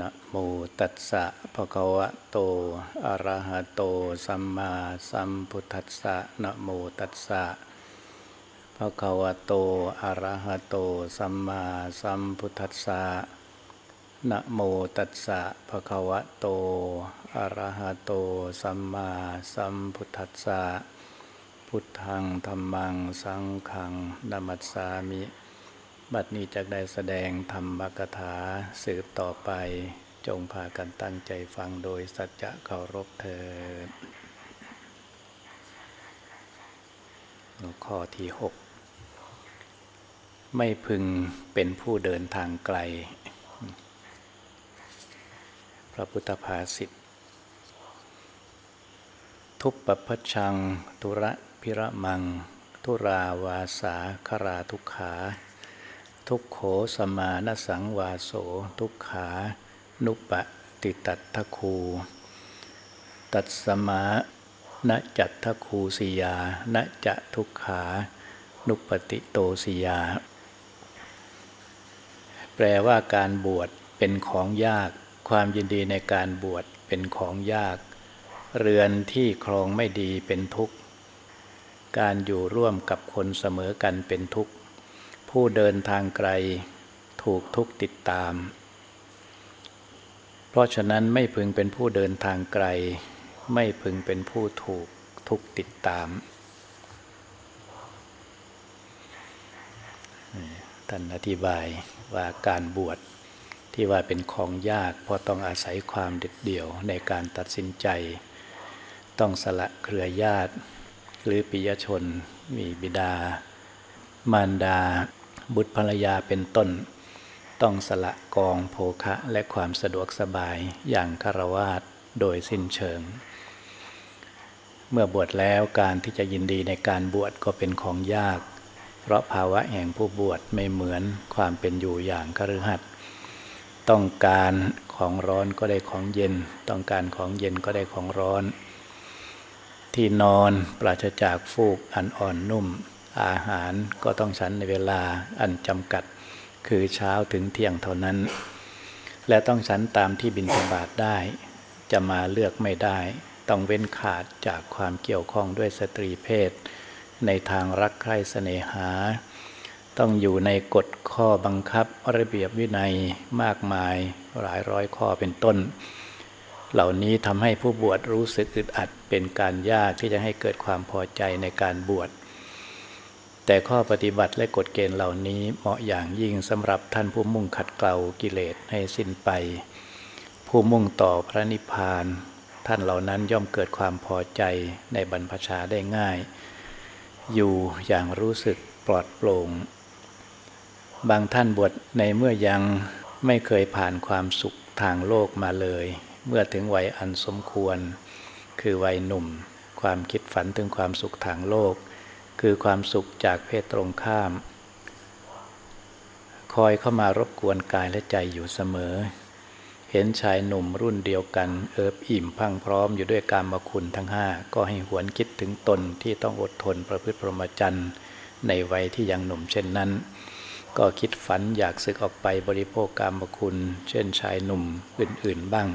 นะโมตัสสะภะคะวะโต อะระหะโต สัมมาสัมพุทธัสสะนะโมตัสสะภะคะวะโต อะระหะโต สัมมาสัมพุทธัสสะนะโมตัสสะภะคะวะโต อะระหะโต สัมมาสัมพุทธัสสะพุทธังธรรมัง สังฆังนามัสสามิ บัดนี้จะได้แสดงธรรมกถาสืบต่อไป จงพากันตั้งใจฟังโดยสัจจะเคารพเถิดหัวข้อที่หกไม่พึงเป็นผู้เดินทางไกล พระพุทธภาษิตทุปปพัชชัง ทุระพิระมัง ทุราวาสาคราทุกขา ทุกโขสมานสังวาโส ทุกขานุปติตัตทคู ตัดสมาณจัตทคูสิยาณจะทุกขานุปติโตสิยา แปลว่าการบวชเป็นของยาก ความยินดีในการบวชเป็นของยาก เรือนที่ครองไม่ดีเป็นทุกข์ การอยู่ร่วมกับคนเสมอกันเป็นทุกข์ ผู้เดินทางไกลถูกทุกติดตาม เพราะฉะนั้นไม่พึงเป็นผู้เดินทางไกล ไม่พึงเป็นผู้ถูกทุกติดตาม ท่านอธิบายว่าการบวชที่ว่าเป็นของยาก เพราะต้องอาศัยความเด็ดเดี่ยวในการตัดสินใจ ต้องสละเครือญาติ หรือปิยชนมีบิดา มารดา บุตรภรรยาเป็นต้น ต้องสละกองโภคะและความสะดวกสบายอย่างคารวาสโดยสิ้นเชิง เมื่อบวชแล้วการที่จะยินดีในการบวชก็เป็นของยาก เพราะภาวะแห่งผู้บวชไม่เหมือนความเป็นอยู่อย่างคฤหัสถ์ต้องการของร้อนก็ได้ของเย็น ต้องการของเย็นก็ได้ของร้อน ที่นอนปราศจากฟูกอันอ่อนนุ่ม อาหารก็ต้องฉันในเวลาอันจำกัด คือเช้าถึงเที่ยงเท่านั้น และต้องฉันตามที่บินธบาตได้ จะมาเลือกไม่ได้ ต้องเว้นขาดจากความเกี่ยวข้องด้วยสตรีเพศ ในทางรักใคร่เสน่หา ต้องอยู่ในกฎข้อบังคับระเบียบวินัยมากมายหลายร้อยข้อเป็นต้นเหล่านี้ทำให้ผู้บวชรู้สึกอึดอัดเป็นการยากที่จะให้เกิดความพอใจในการบวช แต่ข้อปฏิบัติและกฎเกณฑ์เหล่านี้เหมาะอย่างยิ่งสำหรับท่านผู้มุ่งขัดเกลากิเลสให้สิ้นไป ผู้มุ่งต่อพระนิพพาน ท่านเหล่านั้นย่อมเกิดความพอใจในบรรพชาได้ง่าย อยู่อย่างรู้สึกปลอดโปร่ง บางท่านบวชในเมื่อยังไม่เคยผ่านความสุขทางโลกมาเลย เมื่อถึงวัยอันสมควร คือวัยหนุ่ม ความคิดฝันถึงความสุขทางโลก คือความสุขจากเพศตรงข้าม คอยเข้ามารบกวนกายและใจอยู่เสมอ เห็นชายหนุ่มรุ่นเดียวกัน เอิบอิ่มพังพร้อมอยู่ด้วยการมาคุณทั้งห้าก็ให้หวนคิดถึงตนที่ต้องอดทนประพฤติพรหมจรรย์ในวัยที่ยังหนุ่มเช่นนั้น ก็คิดฝันอยากศึกออกไปบริโภคกรรมคุณ เช่นชายหนุ่มอื่นๆบ้าง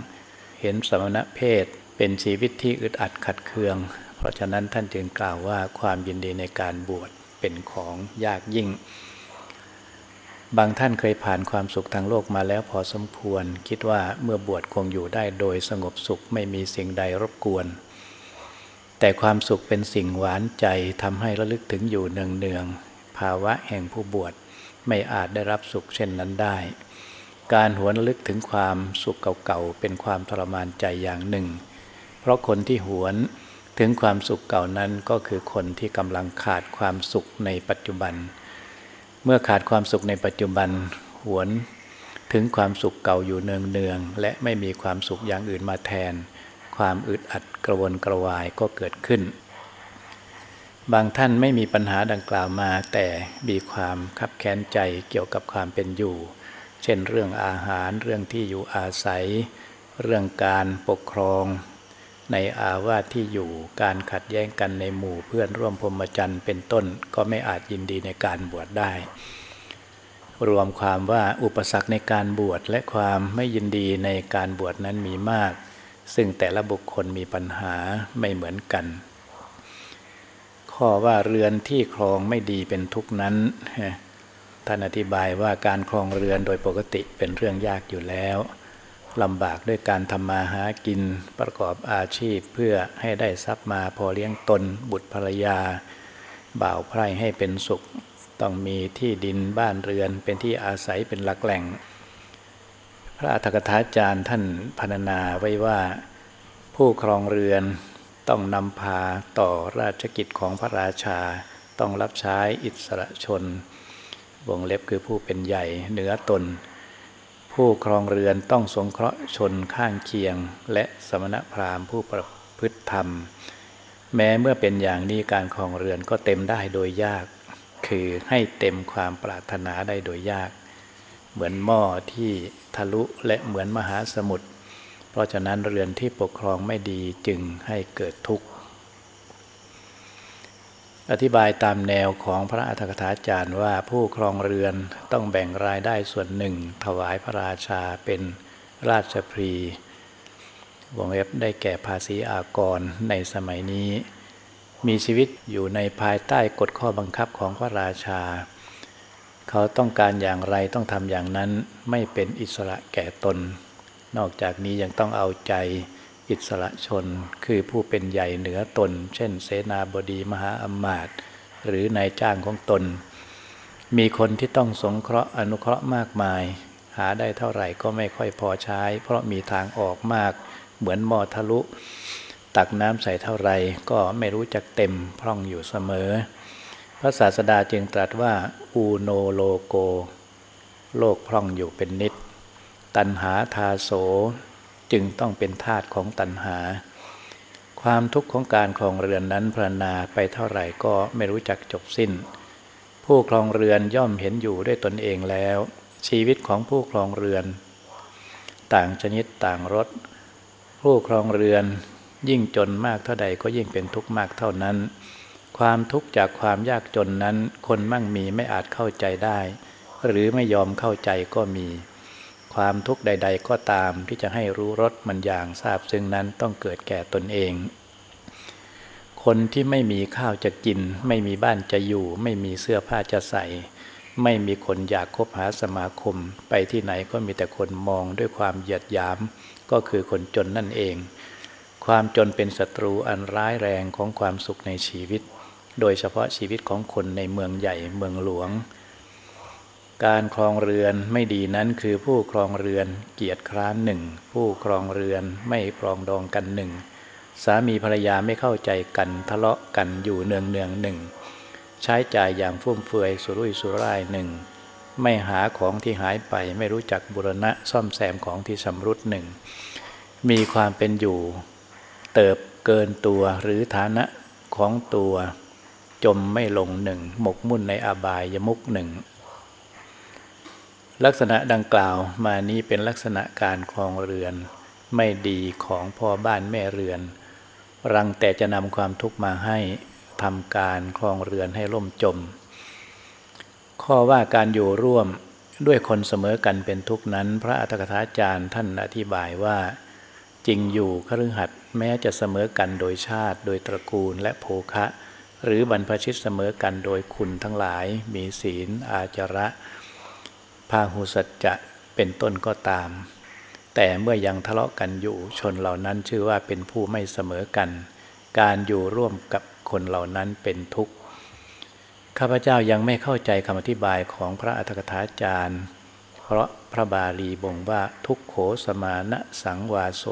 เห็นสมณะเพศเป็นชีวิตที่อึดอัดขัดเคือง เพราะฉะนั้นท่านจึงกล่าวว่าความยินดีในการบวชเป็นของยากยิ่ง บางท่านเคยผ่านความสุขทางโลกมาแล้วพอสมควร คิดว่าเมื่อบวชคงอยู่ได้โดยสงบสุขไม่มีสิ่งใดรบกวน แต่ความสุขเป็นสิ่งหวานใจทำให้ระลึกถึงอยู่เนืองๆภาวะแห่งผู้บวชไม่อาจได้รับสุขเช่นนั้นได้ การหวนระลึกถึงความสุขเก่าๆเป็นความทรมานใจอย่างหนึ่ง เพราะคนที่หวน ถึงความสุขเก่านั้นก็คือคนที่กำลังขาดความสุขในปัจจุบัน เมื่อขาดความสุขในปัจจุบันหวนถึงความสุขเก่าอยู่เนืองๆและไม่มีความสุขอย่างอื่นมาแทน ความอึดอัดกระวนกระวายก็เกิดขึ้น บางท่านไม่มีปัญหาดังกล่าวมา แต่มีความคับแค้นใจเกี่ยวกับความเป็นอยู่ เช่นเรื่องอาหารเรื่องที่อยู่อาศัย เรื่องการปกครอง ในอาวาสที่อยู่การขัดแย้งกันในหมู่เพื่อนร่วมพรหมจรรย์เป็นต้นก็ไม่อาจยินดีในการบวชได้ รวมความว่าอุปสรรคในการบวชและความไม่ยินดีในการบวชนั้นมีมาก ซึ่งแต่ละบุคคลมีปัญหาไม่เหมือนกัน ข้อว่าเรือนที่ครองไม่ดีเป็นทุกนั้นท่านอธิบายว่าการครองเรือนโดยปกติเป็นเรื่องยากอยู่แล้ว ลำบากด้วยการทำมาหากินประกอบอาชีพเพื่อให้ได้ทรัพย์มาพอเลี้ยงตนบุตรภรรยา บ่าวไพร่ให้เป็นสุข ต้องมีที่ดินบ้านเรือนเป็นที่อาศัยเป็นหลักแหล่ง พระอัฏฐกถาจารย์ท่านพรรณนาไว้ว่าผู้ครองเรือนต้องนำพาต่อราชกิจของพระราชา ต้องรับใช้อิสระชน วงเล็บคือผู้เป็นใหญ่เหนือตน ผู้ครองเรือนต้องสงเคราะห์ชนข้างเคียง และสมณพราหมณ์ผู้ประพฤติธรรม แม้เมื่อเป็นอย่างนี้การครองเรือนก็เต็มได้โดยยาก คือให้เต็มความปรารถนาได้โดยยาก เหมือนหม้อที่ทะลุและเหมือนมหาสมุทรเพราะฉะนั้นเรือนที่ปกครองไม่ดีจึงให้เกิดทุกข์ อธิบายตามแนวของพระอัฏฐกถาจารย์ว่าผู้ครองเรือนต้องแบ่งรายได้ส่วนหนึ่ง ถวายพระราชาเป็นราชพรีวงเล็บได้แก่ภาษีอากรในสมัยนี้ มีชีวิตอยู่ในภายใต้กฎข้อบังคับของพระราชา เขาต้องการอย่างไรต้องทำอย่างนั้นไม่เป็นอิสระแก่ตน นอกจากนี้ยังต้องเอาใจ อิสระชน คือผู้เป็นใหญ่เหนือตน เช่น เสนาบดีมหาอมาตย์หรือนายจ้างของตน มีคนที่ต้องสงเคราะห์อนุเคราะห์มากมาย หาได้เท่าไหร่ก็ไม่ค่อยพอใช้ เพราะมีทางออกมาก เหมือนมอทะลุ ตักน้ำใส่เท่าไหร่ก็ไม่รู้จักเต็มพร่องอยู่เสมอ พระศาสดาจึงตรัสว่าอูโนโลโก โลกพร่องอยู่เป็นนิด ตันหาทาโส จึงต้องเป็นทาตุของตัณหา ความทุกข์ของการครองเรือนนั้นพรณนาไปเท่าไหร่ก็ไม่รู้จักจบสิ้น ผู้ครองเรือนย่อมเห็นอยู่ด้วยตนเองแล้ว ชีวิตของผู้ครองเรือน ต่างชนิดต่างรสผู้ครองเรือนยิ่งจนมากเท่าใดก็ยิ่งเป็นทุกข์มากเท่านั้น ความทุกข์จากความยากจนนั้น คนมั่งมีไม่อาจเข้าใจได้ หรือไม่ยอมเข้าใจก็มี ความทุกข์ใด ๆ ก็ตามที่จะให้รู้รสมันอย่างทราบซึ่งนั้นต้องเกิดแก่ตนเอง คนที่ไม่มีข้าวจะกิน ไม่มีบ้านจะอยู่ ไม่มีเสื้อผ้าจะใส่ ไม่มีคนอยากคบหาสมาคม ไปที่ไหนก็มีแต่คนมองด้วยความเหยียดหยาม ก็คือคนจนนั่นเอง ความจนเป็นศัตรูอันร้ายแรงของความสุขในชีวิต โดยเฉพาะชีวิตของคนในเมืองใหญ่เมืองหลวง การครองเรือนไม่ดีนั้นคือผู้ครองเรือนเกียรติคร้านหนึ่งผู้ครองเรือนไม่ปรองดองกันหนึ่งสามีภรรยาไม่เข้าใจกันทะเลาะกันอยู่เนืองเนืองหนึ่งใช้จ่ายอย่างฟุ่มเฟือยสุรุ่ยสุร่ายหนึ่งไม่หาของที่หายไปไม่รู้จักบุรณะซ่อมแซมของที่สำรุดหนึ่งมีความเป็นอยู่ เติบเกินตัวหรือฐานะของตัว จมไม่ลงหนึ่งหมกมุ่นในอบายยมุกหนึ่ง ลักษณะดังกล่าวมานี้เป็นลักษณะการครองเรือน ไม่ดีของพ่อบ้านแม่เรือน รังแต่จะนำความทุกข์มาให้ทำการครองเรือนให้ล่มจม ข้อว่าการอยู่ร่วมด้วยคนเสมอกันเป็นทุกนั้น พระอัตถกถาจารย์ท่านอธิบายว่า จริงอยู่คฤหัสถ์แม้จะเสมอกันโดยชาติ โดยตระกูลและโภคะ หรือบรรพชิตเสมอกันโดยคุณทั้งหลาย มีศีล อาจระ พาหุสัจจะเป็นต้นก็ตาม แต่เมื่อยังทะเลาะกันอยู่ชนเหล่านั้นชื่อว่าเป็นผู้ไม่เสมอกัน การอยู่ร่วมกับคนเหล่านั้นเป็นทุกข์ข้าพเจ้ายังไม่เข้าใจคำอธิบายของพระอัฏฐกถาจารย์ เพราะพระบาลีบ่งว่าทุกโขสมานะสังวาโส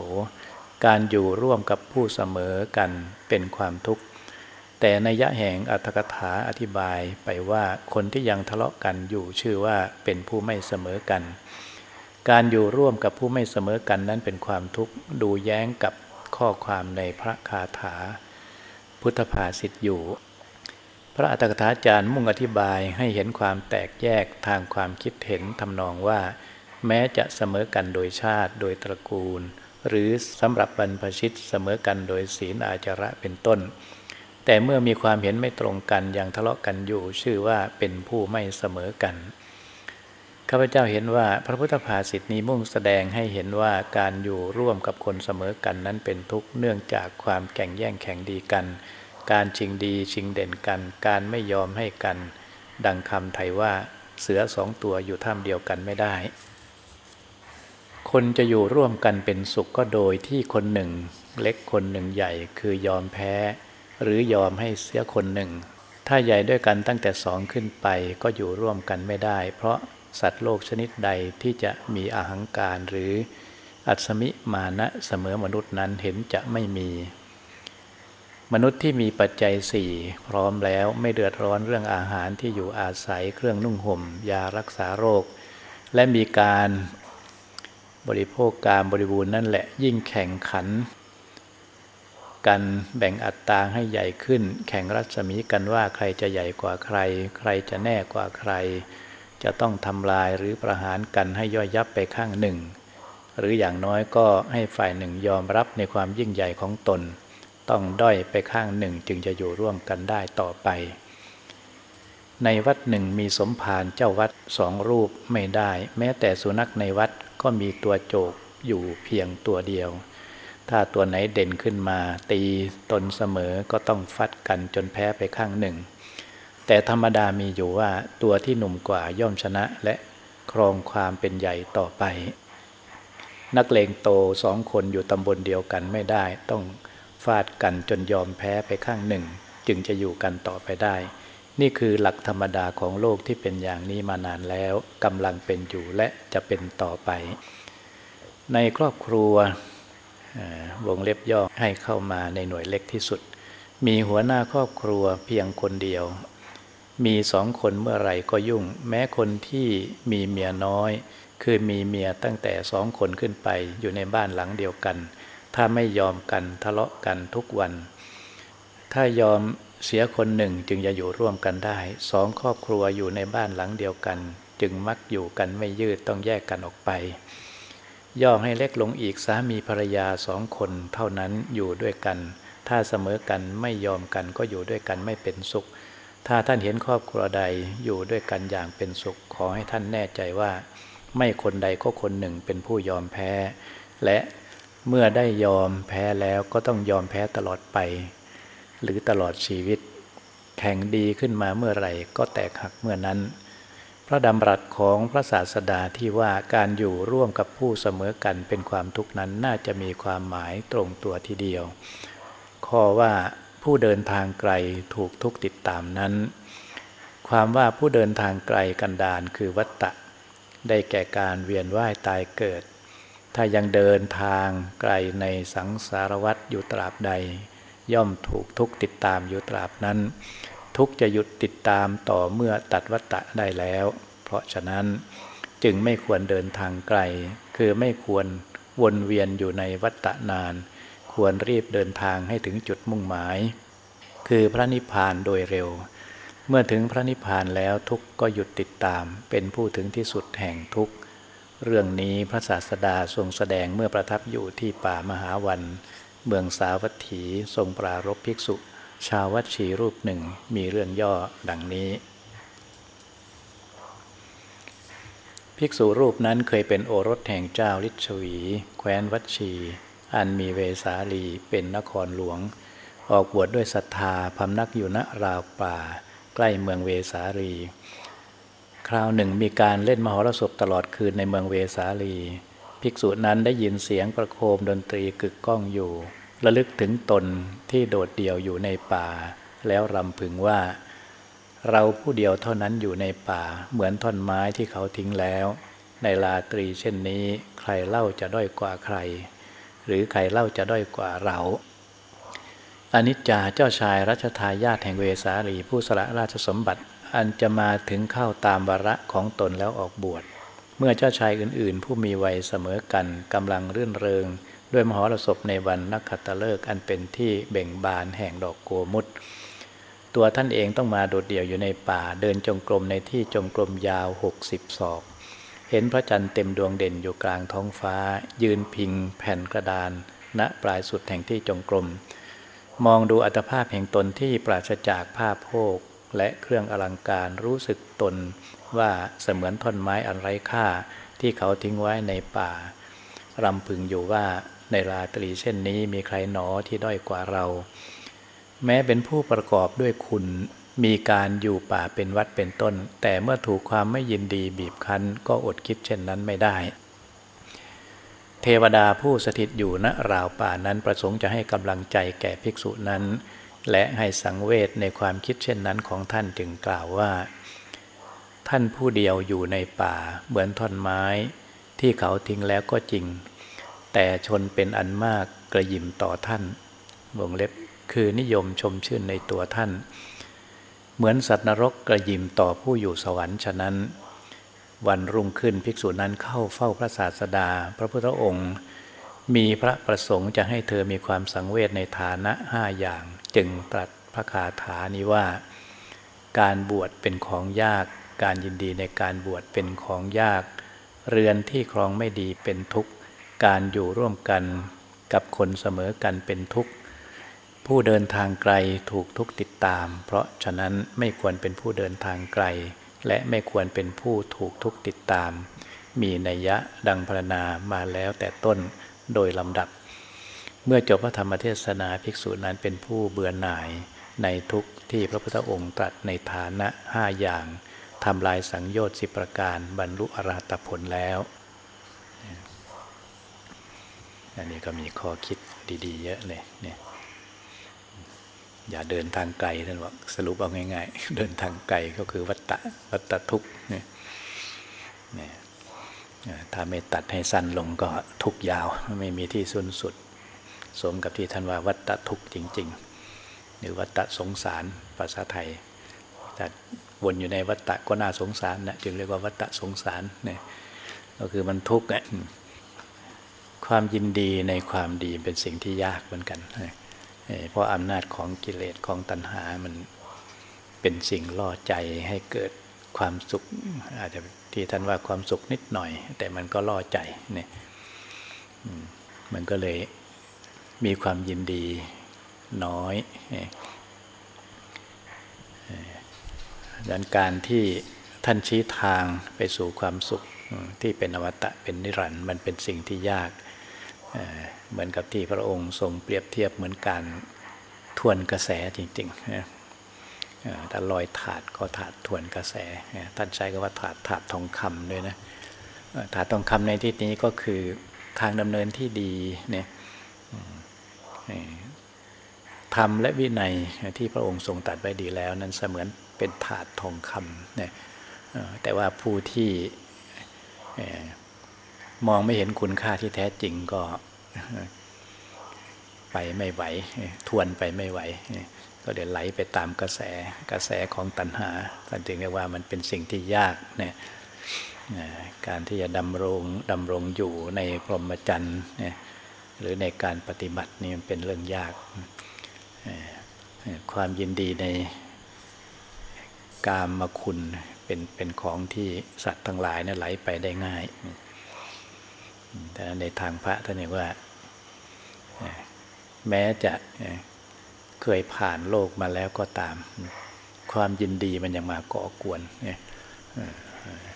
การอยู่ร่วมกับผู้เสมอกันเป็นความทุกข์ แต่ในยะแห่งอัตถกถาอธิบายไปว่าคนที่ยังทะเลาะกันอยู่ชื่อว่าเป็นผู้ไม่เสมอกัน การอยู่ร่วมกับผู้ไม่เสมอกันนั้นเป็นความทุกข์ดูแย้งกับข้อความในพระคาถา พุทธภาษิตอยู่ พระอัตถกถาจารย์มุ่งอธิบายให้เห็นความแตกแยกทางความคิดเห็นทำนองว่า แม้จะเสมอกันโดยชาติโดยตระกูล หรือสำหรับบรรพชิตเสมอกันโดยศีลอาจาระเป็นต้น แต่เมื่อมีความเห็นไม่ตรงกันยังทะเลาะกันอยู่ชื่อว่าเป็นผู้ไม่เสมอกันข้าพเจ้าเห็นว่าพระพุทธภาษิตนี้มุ่งแสดงให้เห็นว่าการอยู่ร่วมกับคนเสมอกันนั้นเป็นทุกข์เนื่องจากความแข่งแย่งแข่งดีกัน การชิงดีชิงเด่นกัน การไม่ยอมให้กัน ดังคำไทยว่าเสือสองตัวอยู่ท่ามเดียวกันไม่ได้ คนจะอยู่ร่วมกันเป็นสุขก็โดยที่คนหนึ่ง เล็กคนหนึ่งใหญ่คือยอมแพ้ หรือยอมให้เสียคนหนึ่ง ถ้าใหญ่ด้วยกันตั้งแต่สองขึ้นไปก็อยู่ร่วมกันไม่ได้ เพราะสัตว์โลกชนิดใดที่จะมีอาหังการหรืออัศมิมานะเสมอมนุษย์นั้นเห็นจะไม่มี มนุษย์ที่มีปัจจัยสี่พร้อมแล้วไม่เดือดร้อนเรื่องอาหารที่อยู่อาศัยเครื่องนุ่งห่ม ยารักษาโรค และมีการบริโภคการบริบูรณ์นั่นแหละยิ่งแข่งขัน กันแบ่งอัตราให้ใหญ่ขึ้น แข่งรัศมีกันว่าใครจะใหญ่กว่าใคร ใครจะแน่กว่าใคร จะต้องทำลายหรือประหารกันให้ย่อยยับไปข้างหนึ่ง หรืออย่างน้อยก็ให้ฝ่ายหนึ่งยอมรับในความยิ่งใหญ่ของตน ต้องด้อยไปข้างหนึ่งจึงจะอยู่ร่วมกันได้ต่อไป ในวัดหนึ่งมีสมภารเจ้าวัดสองรูปไม่ได้ แม้แต่สุนัขในวัดก็มีตัวโจกอยู่เพียงตัวเดียว ถ้าตัวไหนเด่นขึ้นมา ตีตนเสมอก็ต้องฟัดกันจนแพ้ไปข้างหนึ่ง แต่ธรรมดามีอยู่ว่าตัวที่หนุ่มกว่าย่อมชนะและครองความเป็นใหญ่ต่อไป นักเลงโตสองคนอยู่ตำบลเดียวกันไม่ได้ ต้องฟาดกันจนยอมแพ้ไปข้างหนึ่ง จึงจะอยู่กันต่อไปได้ นี่คือหลักธรรมดาของโลกที่เป็นอย่างนี้มานานแล้วกำลังเป็นอยู่และจะเป็นต่อไป ในครอบครัว วงเล็บย่อให้เข้ามาในหน่วยเล็กที่สุด มีหัวหน้าครอบครัวเพียงคนเดียว มีสองคนเมื่อไรก็ยุ่ง แม้คนที่มีเมียน้อย คือมีเมียตั้งแต่สองคนขึ้นไปอยู่ในบ้านหลังเดียวกัน ถ้าไม่ยอมกันทะเลาะกันทุกวัน ถ้ายอมเสียคนหนึ่งจึงจะอยู่ร่วมกันได้สองครอบครัวอยู่ในบ้านหลังเดียวกัน จึงมักอยู่กันไม่ยืดต้องแยกกันออกไป ย่อให้เล็กลงอีกสามีภรรยาสองคนเท่านั้นอยู่ด้วยกัน ถ้าเสมอกันไม่ยอมกันก็อยู่ด้วยกันไม่เป็นสุข ถ้าท่านเห็นครอบครัวใดอยู่ด้วยกันอย่างเป็นสุข ขอให้ท่านแน่ใจว่า ไม่คนใดก็คนหนึ่งเป็นผู้ยอมแพ้ และเมื่อได้ยอมแพ้แล้วก็ต้องยอมแพ้ตลอดไป หรือตลอดชีวิต แข่งดีขึ้นมาเมื่อไหร่ก็แตกหักเมื่อนั้น พระดำรัสของพระศาสดาที่ว่าการอยู่ร่วมกับผู้เสมอกันเป็นความทุกข์นั้นน่าจะมีความหมายตรงตัวทีเดียว ข้อว่าผู้เดินทางไกลถูกทุกติดตามนั้น ความว่าผู้เดินทางไกลกันดานคือวัตตะ ได้แก่การเวียนว่ายตายเกิด ถ้ายังเดินทางไกลในสังสารวัฏอยู่ตราบใด ย่อมถูกทุกติดตามอยู่ตราบนั้น ทุกจะหยุดติดตามต่อเมื่อตัดวัตตะได้แล้ว เพราะฉะนั้นจึงไม่ควรเดินทางไกล คือไม่ควรวนเวียนอยู่ในวัตตะนาน ควรรีบเดินทางให้ถึงจุดมุ่งหมาย คือพระนิพพานโดยเร็ว เมื่อถึงพระนิพพานแล้วทุกก็หยุดติดตาม เป็นผู้ถึงที่สุดแห่งทุกเรื่องนี้พระศาสดาทรงแสดงเมื่อประทับอยู่ที่ป่ามหาวัน เมืองสาวัตถีทรงปรารบภิกษุ ชาววัดชีรูปหนึ่งมีเรื่องย่อดังนี้ ภิกษุรูปนั้นเคยเป็นโอรสแห่งเจ้าลิชวี แคว้นวัดชี อันมีเวสาลีเป็นนครหลวง ออกบวชดด้วยศรัทธาพำนักอยู่ณราวป่า ใกล้เมืองเวสาลี คราวหนึ่งมีการเล่นมหรสพตลอดคืนในเมืองเวสาลี ภิกษุนั้นได้ยินเสียงประโคมดนตรีกึกก้องอยู่ ระลึกถึงตนที่โดดเดี่ยวอยู่ในป่า แล้วรำพึงว่า เราผู้เดียวเท่านั้นอยู่ในป่า เหมือนท่อนไม้ที่เขาทิ้งแล้ว ในลาตรีเช่นนี้ ใครเล่าจะด้อยกว่าใคร หรือใครเล่าจะด้อยกว่าเราอนิจจาเจ้าชายรัชทายาทแห่งเวสาลีผู้สละราชสมบัติ อันจะมาถึงเข้าตามวาระของตนแล้วออกบวช เมื่อเจ้าชายอื่นๆ ผู้มีวัยเสมอกันกำลังรื่นเริง ด้วยมหรสพในวันนักขัตฤกษ์อันเป็นที่เบ่งบานแห่งดอกโกมุตตัวท่านเองต้องมาโดดเดี่ยวอยู่ในป่าเดินจงกรมในที่จงกรมยาวหกสิบศอก เห็นพระจันทร์เต็มดวงเด่นอยู่กลางท้องฟ้า ยืนพิงแผ่นกระดาน ณปลายสุดแห่งที่จงกรม มองดูอัตภาพแห่งตนที่ปราศจากผ้าโพกและเครื่องอลังการรู้สึกตนว่าเสมือนท่อนไม้อันไร้ค่าที่เขาทิ้งไว้ในป่ารำพึงอยู่ว่า ในราตรีเช่นนี้มีใครหนอที่ด้อยกว่าเรา แม้เป็นผู้ประกอบด้วยคุณมีการอยู่ป่าเป็นวัดเป็นต้น แต่เมื่อถูกความไม่ยินดีบีบคั้น ก็อดคิดเช่นนั้นไม่ได้ เทวดาผู้สถิตอยู่ณราวป่านั้นประสงค์จะให้กำลังใจแก่ภิกษุนั้น และให้สังเวชในความคิดเช่นนั้นของท่านจึงกล่าวว่า ท่านผู้เดียวอยู่ในป่า เหมือนท่อนไม้ ที่เขาทิ้งแล้วก็จริง แต่ชนเป็นอันมากกระยิมต่อท่านวงเล็บคือนิยมชมชื่นในตัวท่าน เหมือนสัตว์นรกกระยิมต่อผู้อยู่สวรรค์ฉะนั้น วันรุ่งขึ้นภิกษุนั้นเข้าเฝ้าพระศาสดา พระพุทธองค์ มีพระประสงค์จะให้เธอมีความสังเวชในฐานะห้าอย่าง จึงตรัสพระคาถานี้ว่า การบวชเป็นของยาก การยินดีในการบวชเป็นของยาก เรือนที่ครองไม่ดีเป็นทุกข์ การอยู่ร่วมกันกับคนเสมอกันเป็นทุกข์ ผู้เดินทางไกลถูกทุกติดตาม เพราะฉะนั้นไม่ควรเป็นผู้เดินทางไกล และไม่ควรเป็นผู้ถูกทุกติดตาม มีนัยยะดังพรรณนามาแล้วแต่ต้นโดยลำดับ เมื่อจบพระธรรมเทศนาภิกษุนั้นเป็นผู้เบื่อหน่าย ในทุกที่พระพุทธองค์ตรัสในฐานะห้าอย่างทำลายสังโยชน์สิประการบรรลุอรหัตผลแล้ว อันนี้ก็มีข้อคิดดีๆ เยอะเลยเนี่ยอย่าเดินทางไกลท่านบอกสรุปเอาง่าย ๆ เดินทางไกลก็คือวัตตะวัตตะทุกเนี่ยเนี่ยถ้าไม่ตัดให้สั้นลงก็ทุกยาวไม่มีที่สุดสุด สมกับที่ท่านว่าวัตตะทุกจริง ๆ หรือวัตตะสงสารภาษาไทยแต่วนอยู่ในวัตตะก็น่าสงสารนะจึงเรียกว่าวัตตะสงสารเนี่ยก็คือมันทุกข์ ความยินดีในความดีเป็นสิ่งที่ยากเหมือนกันเพราะอำนาจของกิเลสของตัณหามันเป็นสิ่งล่อใจให้เกิดความสุข อาจจะที่ท่านว่าความสุขนิดหน่อย แต่มันก็ล่อใจเนี่ยมันก็เลยมีความยินดีน้อยดังการที่ท่านชี้ทางไปสู่ความสุขที่เป็นอวตะเป็นนิรันดร์มันเป็นสิ่งที่ยาก เหมือนกับที่พระองค์ทรงเปรียบเทียบเหมือนการทวนกระแสจริงๆถ้าลอยถาดก็ถาดทวนกระแส ท่านใช้คำว่าถาดถาดทองคำด้วยนะ ถาดทองคำในที่นี้ก็คือทางดำเนินที่ดีเนี่ยธรรมและวินัยที่พระองค์ทรงตัดไว้ดีแล้วนั้นเสมือนเป็นถาดทองคำเนี่ยแต่ว่าผู้ที่ มองไม่เห็นคุณค่าที่แท้จริงก็ไปไม่ไหว ทวนไปไม่ไหว ก็เดี๋ยวไหลไปตามกระแสกระแสของตัณหาท่านจึงเรียกว่ามันเป็นสิ่งที่ยากเนี่ยการที่จะดำรงดำรงอยู่ในพรหมจรรย์เนี่ยหรือในการปฏิบัตินี่มันเป็นเรื่องยาก ความยินดีในกามมาคุณเป็นเป็นของที่สัตว์ทั้งหลายเนี่ยไหลไปได้ง่าย แต่ในทางพระท่านเรียกว่า แม้จะเคยผ่านโลกมาแล้วก็ตาม ความยินดีมันยังมาก่อกวน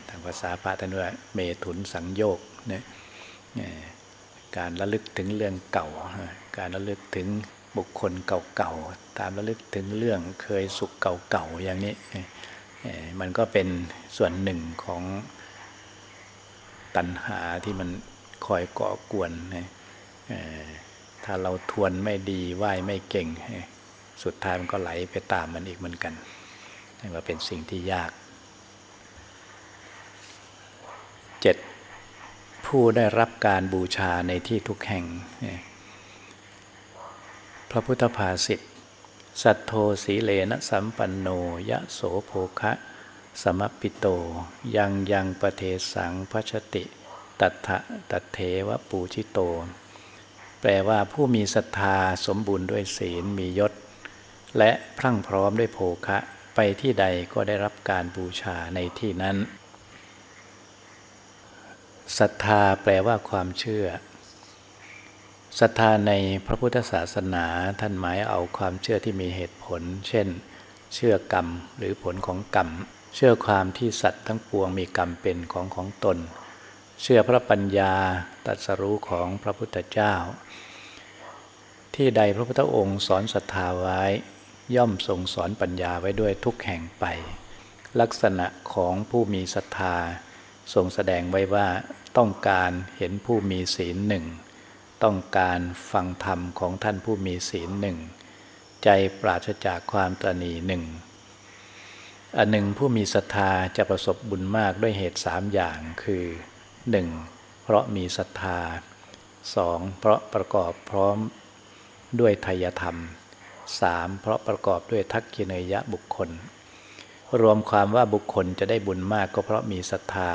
ทางภาษาพระท่านว่าเมถุนสังโยกเนี่ยการระลึกถึงเรื่องเก่า การระลึกถึงบุคคลเก่าๆ ตามระลึกถึงเรื่องเคยสุขเก่าๆ อย่างนี้ มันก็เป็นส่วนหนึ่งของตัณหาที่มัน คอยก่อกวนนะถ้าเราทวนไม่ดีไหวไม่เก่ง สุดท้ายมันก็ไหลไปตามมันอีกเหมือนกันนี่ว่าเป็นสิ่งที่ยากเจ็ดผู้ได้รับการบูชาในที่ทุกแห่ง พระพุทธภาษิตสัทโธสีเลนะสัมปันโนยะโสโภคะ สมปิโต ยังยังประเทสังพัชติ ตัทะตัเทวปูชิโต แปลว่าผู้มีศรัทธาสมบูรณ์ด้วยศีลมียศ และพรั่งพร้อมด้วยโภคะไปที่ใดก็ได้รับการบูชาในที่นั้นศรัทธาแปลว่าความเชื่อศรัทธาในพระพุทธศาสนาท่านหมายเอาความเชื่อที่มีเหตุผล เช่น เชื่อกรรมหรือผลของกรรม เชื่อความที่สัตว์ทั้งปวงมีกรรมเป็นของของตน เชื่อพระปัญญาตรัสรู้ของพระพุทธเจ้า ที่ใดพระพุทธองค์สอนศรัทธาไว้ ย่อมทรงสอนปัญญาไว้ด้วยทุกแห่งไป ลักษณะของผู้มีศรัทธาทรงแสดงไว้ว่าต้องการเห็นผู้มีศีลหนึ่ง ต้องการฟังธรรมของท่านผู้มีศีลหนึ่ง ใจปราศจากความตรณีหนึ่งอันหนึ่งผู้มีศรัทธาจะประสบบุญมากด้วยเหตุสามอย่างคือ 1. เพราะมีศรัทธา 2. เพราะประกอบพร้อมด้วยทายธรรม 3. เพราะประกอบด้วยทักกิเนยะบุคคล รวมความว่าบุคคลจะได้บุญมากก็เพราะมีศรัทธา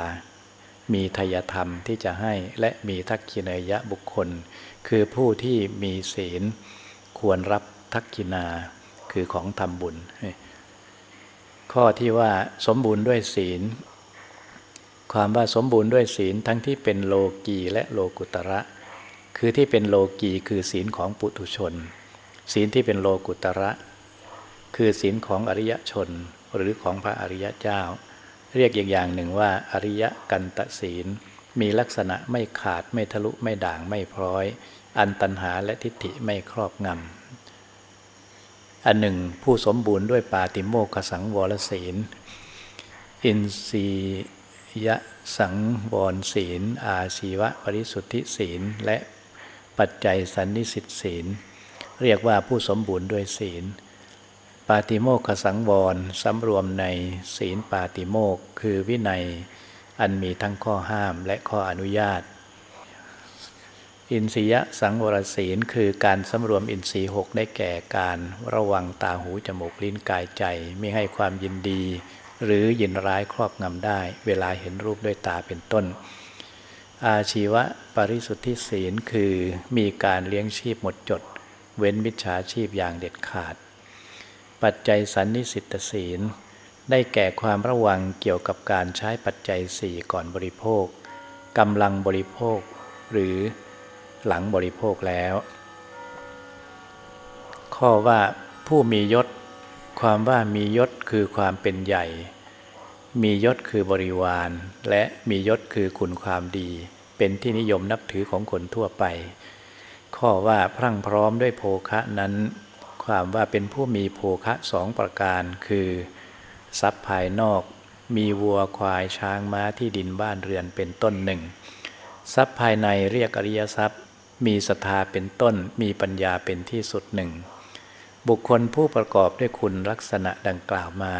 มีทายธรรมที่จะให้และมีทักกิเนยะบุคคล คือผู้ที่มีศีล ควรรับทักกินาคือของทำบุญ ข้อที่ว่าสมบูรณ์ด้วยศีล ความว่าสมบูรณ์ด้วยศีลทั้งที่เป็นโลกีและโลกุตระ คือที่เป็นโลกีคือศีลของปุถุชน ศีลที่เป็นโลกุตระ คือศีลของอริยชนหรือของพระอริยเจ้า เรียกอย่างอย่างหนึ่งว่าอริยกันตศีล มีลักษณะไม่ขาดไม่ทะลุไม่ด่างไม่พร้อย อันตันหาและทิฏฐิไม่ครอบงำอันหนึ่งผู้สมบูรณ์ด้วยปาติโมกขสังวรศีล อินทรี ยะสังวรศีล อาชีวะปริสุทธิศีล และปัจจัยสันนิสิตศีล เรียกว่าผู้สมบูรณ์ด้วยศีล ปาติโมกขสังวรสำรวมในศีลปาติโมกคือวินัยอันมีทั้งข้อห้ามและข้ออนุญาต อินทรียสังวรศีลคือการสำรวมอินทรีย์หกได้แก่การระวังตาหูจมูกลิ้นกายใจ ไม่ให้ความยินดี หรือยินร้ายครอบงำได้ เวลาเห็นรูปด้วยตาเป็นต้น อาชีวะปริสุทธิศีลคือมีการเลี้ยงชีพหมดจด เว้นมิจฉาชีพอย่างเด็ดขาด ปัจจัยสันนิสิตศีล ได้แก่ความระวังเกี่ยวกับการใช้ปัจจัยสี่ก่อนบริโภคกำลังบริโภค หรือหลังบริโภคแล้ว ข้อว่าผู้มียศ ความว่ามียศคือความเป็นใหญ่ มียศคือบริวาร และมียศคือคุณความดี เป็นที่นิยมนับถือของคนทั่วไป ข้อว่าพรั่งพร้อมด้วยโภคะนั้น ความว่าเป็นผู้มีโภคะสองประการคือ ทรัพย์ภายนอก มีวัวควายช้างม้าที่ดินบ้านเรือนเป็นต้นหนึ่ง ทรัพย์ภายในเรียกอริยทรัพย์ มีศรัทธาเป็นต้น มีปัญญาเป็นที่สุดหนึ่ง บุคคลผู้ประกอบด้วยคุณลักษณะดังกล่าวมา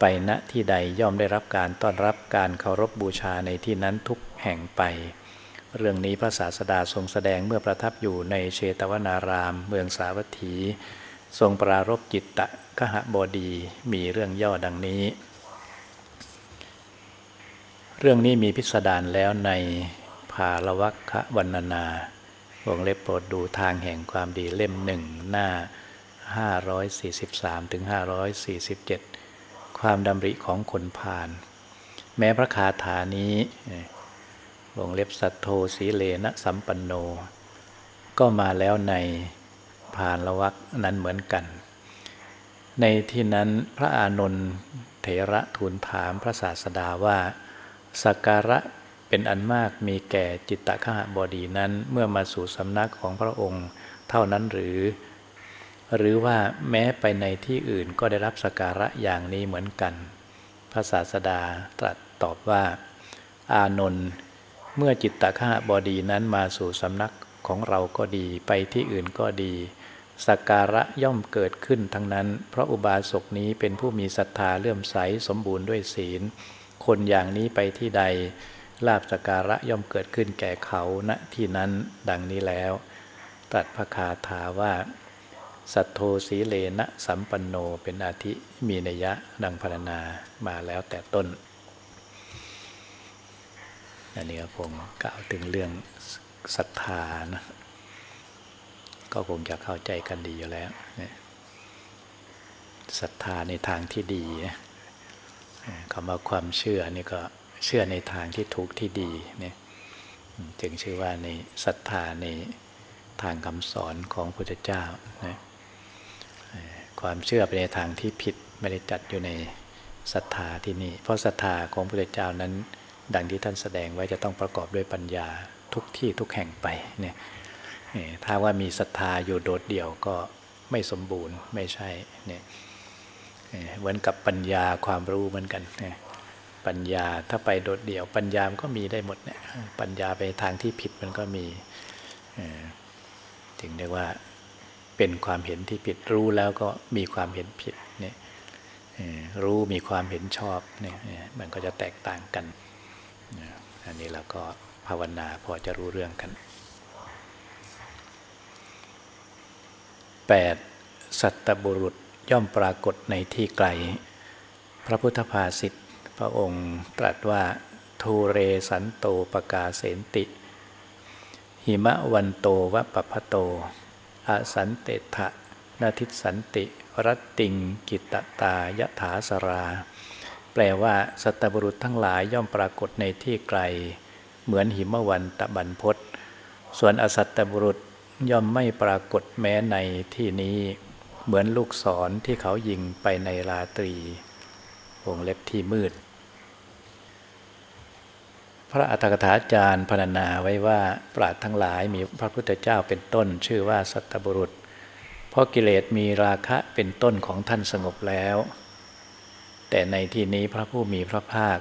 ไปณที่ใดย่อมได้รับการต้อนรับการเคารพบบูชาในที่นั้นทุกแห่งไป เรื่องนี้พระศาสดาทรงแสดงเมื่อประทับอยู่ในเชตวนาราม เมืองสาวัตถี ทรงปรารบจิตตะกหบดีมีเรื่องย่อดังนี้ เรื่องนี้มีพิสดารแล้วในภาลวัคคะวรรณนา วงเล็บโปรดดูทางแห่งความดีเล่มหนึ่งหน้า 543ถึง547 ความดำริของคนผ่าน แม้พระคาถานี้วงเล็บสัตโทสีเลนะสัมปันโน ก็มาแล้วในผ่านละวักนั้นเหมือนกัน ในที่นั้นพระอานนท์เถระทูลถามพระศาสดาว่าสักการะเป็นอันมากมีแก่จิตตะขหบดีนั้นเมื่อมาสู่สำนักของพระองค์ เท่านั้นหรือ หรือว่าแม้ไปในที่อื่นก็ได้รับสการะอย่างนี้เหมือนกัน พระศาสดาตรัสตอบว่า อานนท์เมื่อจิตตะขหบดีนั้นมาสู่สำนักของเราก็ดีไปที่อื่นก็ดีสักการะย่อมเกิดขึ้นทั้งนั้น เพราะอุบาสกนี้เป็นผู้มีศรัทธาเลื่อมใสสมบูรณ์ด้วยศีล คนอย่างนี้ไปที่ใด ลาบสการะย่อมเกิดขึ้นแก่เขาณที่นั้นดังนี้แล้ว ตัดพระคาถาว่า สัตโธสีเลนะสัมปันโนเป็นอาทิมีนัยะดังพรรณนามาแล้วแต่ต้น อันนี้ผมกล่าวถึงเรื่องศรัทธานะก็คงจะเข้าใจกันดีอยู่แล้วศรัทธาในทางที่ดีคำว่าความเชื่อนี่ก็เชื่อในทางที่ถูกที่ดีเนี่ยจึงชื่อว่าในศรัทธาในทางคำสอนของพระพุทธเจ้านะ ความเชื่อไปในทางที่ผิดไม่ได้จัดอยู่ในศรัทธาที่นี่ เพราะศรัทธาของพระพุทธเจ้านั้น ดังที่ท่านแสดงไว้จะต้องประกอบด้วยปัญญาทุกที่ทุกแห่งไปเนี่ยถ้าว่ามีศรัทธาอยู่โดดเดี่ยวก็ไม่สมบูรณ์ไม่ใช่เนี่ยเหมือนกับปัญญาความรู้เหมือนกันเนี่ยปัญญาถ้าไปโดดเดี่ยว ปัญญามก็มีได้หมดเนี่ยปัญญาไปทางที่ผิดมันก็มีถึงเรียกว่า เป็นความเห็นที่ผิด รู้แล้วก็มีความเห็นผิดเนี่ยรู้มีความเห็นชอบเนี่ยมันก็จะแตกต่างกัน อันนี้เราก็ภาวนาพอจะรู้เรื่องกัน 8. สัตบุรุษย่อมปรากฏในที่ไกล พระพุทธภาษิตพระองค์ตรัสว่าทูเรสันโตปกาเสนติ หิมะวันโตวะปะพะโต อสันเตถะนาทิสันติรัตติง กิตตายถาสรา แปลว่าสัตบุรุษทั้งหลายย่อมปรากฏในที่ไกล เหมือนหิมะวันตะบันพศส่วนอสัตบุรุษย่อมไม่ปรากฏแม้ในที่นี้ เหมือนลูกศรที่เขายิงไปในราตรี วงเล็บที่มืด พระอัฏฐกถาจารย์พรรณนาไว้ว่าปราดทั้งหลายมีพระพุทธเจ้าเป็นต้น ชื่อว่าสัตบุรุษ เพราะกิเลสมีราคะเป็นต้นของท่านสงบแล้ว แต่ในที่นี้พระผู้มีพระภาค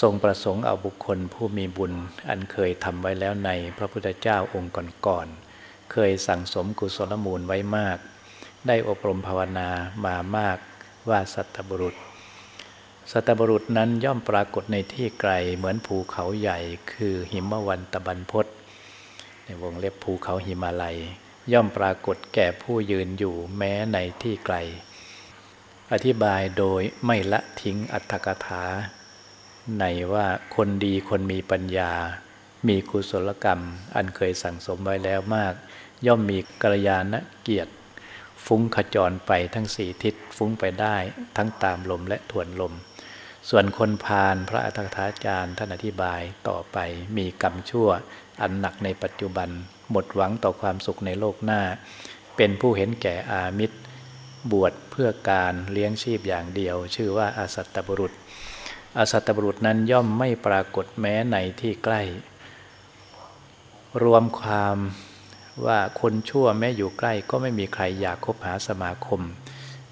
ทรงประสงค์เอาบุคคลผู้มีบุญอันเคยทำไว้แล้วในพระพุทธเจ้าองค์ก่อนๆเคยสั่งสมกุศลมูลไว้มาก ได้อบรมภาวนามามากว่าสัตบุรุษ สัตบุรุษนั้นย่อมปรากฏในที่ไกลเหมือนภูเขาใหญ่ คือหิมวันตะบันพศในวงเล็บภูเขาหิมาลัย ย่อมปรากฏแก่ผู้ยืนอยู่แม้ในที่ไกล อธิบายโดยไม่ละทิ้งอัตถกถา ในว่าคนดีคนมีปัญญา มีกุศลกรรม อันเคยสั่งสมไว้แล้วมาก ย่อมมีกัลยาณเกียรติฟุ้งขจรไปทั้งสี่ทิศฟุ้งไปได้ทั้งตามลมและทวนลม ส่วนคนพาลพระอัฏฐาจารย์ท่านอธิบายต่อไปมีกรรมชั่ว อันหนักในปัจจุบัน หมดหวังต่อความสุขในโลกหน้า เป็นผู้เห็นแก่อามิตร บวชเพื่อการเลี้ยงชีพอย่างเดียว ชื่อว่าอาสัตตบุรุษ อาสัตตบุรุษนั้นย่อมไม่ปรากฏแม้ในที่ใกล้ รวมความว่าคนชั่วแม้อยู่ใกล้ก็ไม่มีใครอยากคบหาสมาคม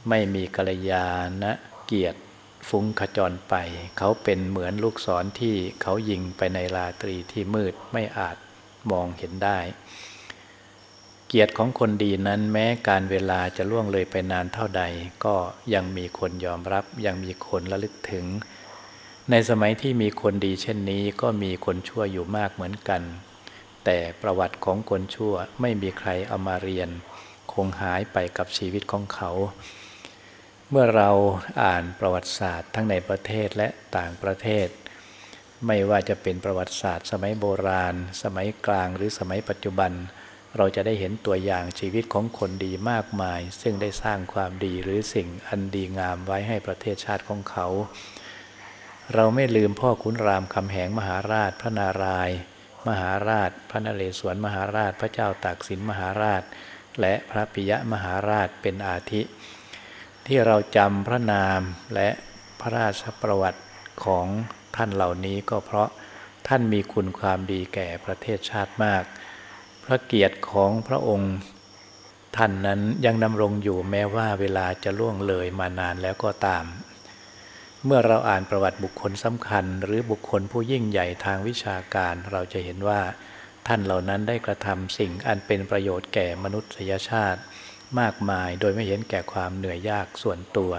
ไม่มีกัลยาณเกียรติ ฟุ้งขจรไป เขาเป็นเหมือนลูกศรที่เขายิงไปในราตรีที่มืดไม่อาจมองเห็นได้ เกียรติของคนดีนั้นแม้การเวลาจะล่วงเลยไปนานเท่าใด ก็ยังมีคนยอมรับ ยังมีคนระลึกถึง ในสมัยที่มีคนดีเช่นนี้ก็มีคนชั่วอยู่มากเหมือนกัน แต่ประวัติของคนชั่วไม่มีใครเอามาเรียน คงหายไปกับชีวิตของเขา เมื่อเราอ่านประวัติศาสตร์ทั้งในประเทศและต่างประเทศ ไม่ว่าจะเป็นประวัติศาสตร์สมัยโบราณ สมัยกลางหรือสมัยปัจจุบัน เราจะได้เห็นตัวอย่างชีวิตของคนดีมากมาย ซึ่งได้สร้างความดีหรือสิ่งอันดีงามไว้ให้ประเทศชาติของเขา เราไม่ลืมพ่อขุนรามคำแหงมหาราชพระนารายณ์มหาราช พระนเรศวรมหาราช พระเจ้าตากสินมหาราช และพระปิยะมหาราชเป็นอาทิ ที่เราจำพระนามและพระราชประวัติของท่านเหล่านี้ก็เพราะท่านมีคุณความดีแก่ประเทศชาติมาก พระเกียรติของพระองค์ท่านนั้นยังดำรงอยู่แม้ว่าเวลาจะล่วงเลยมานานแล้วก็ตาม เมื่อเราอ่านประวัติบุคคลสำคัญ หรือบุคคลผู้ยิ่งใหญ่ทางวิชาการเราจะเห็นว่า ท่านเหล่านั้นได้กระทำสิ่งอันเป็นประโยชน์แก่มนุษยชาติ มากมายโดยไม่เห็นแก่ความเหนื่อยยากส่วนตัว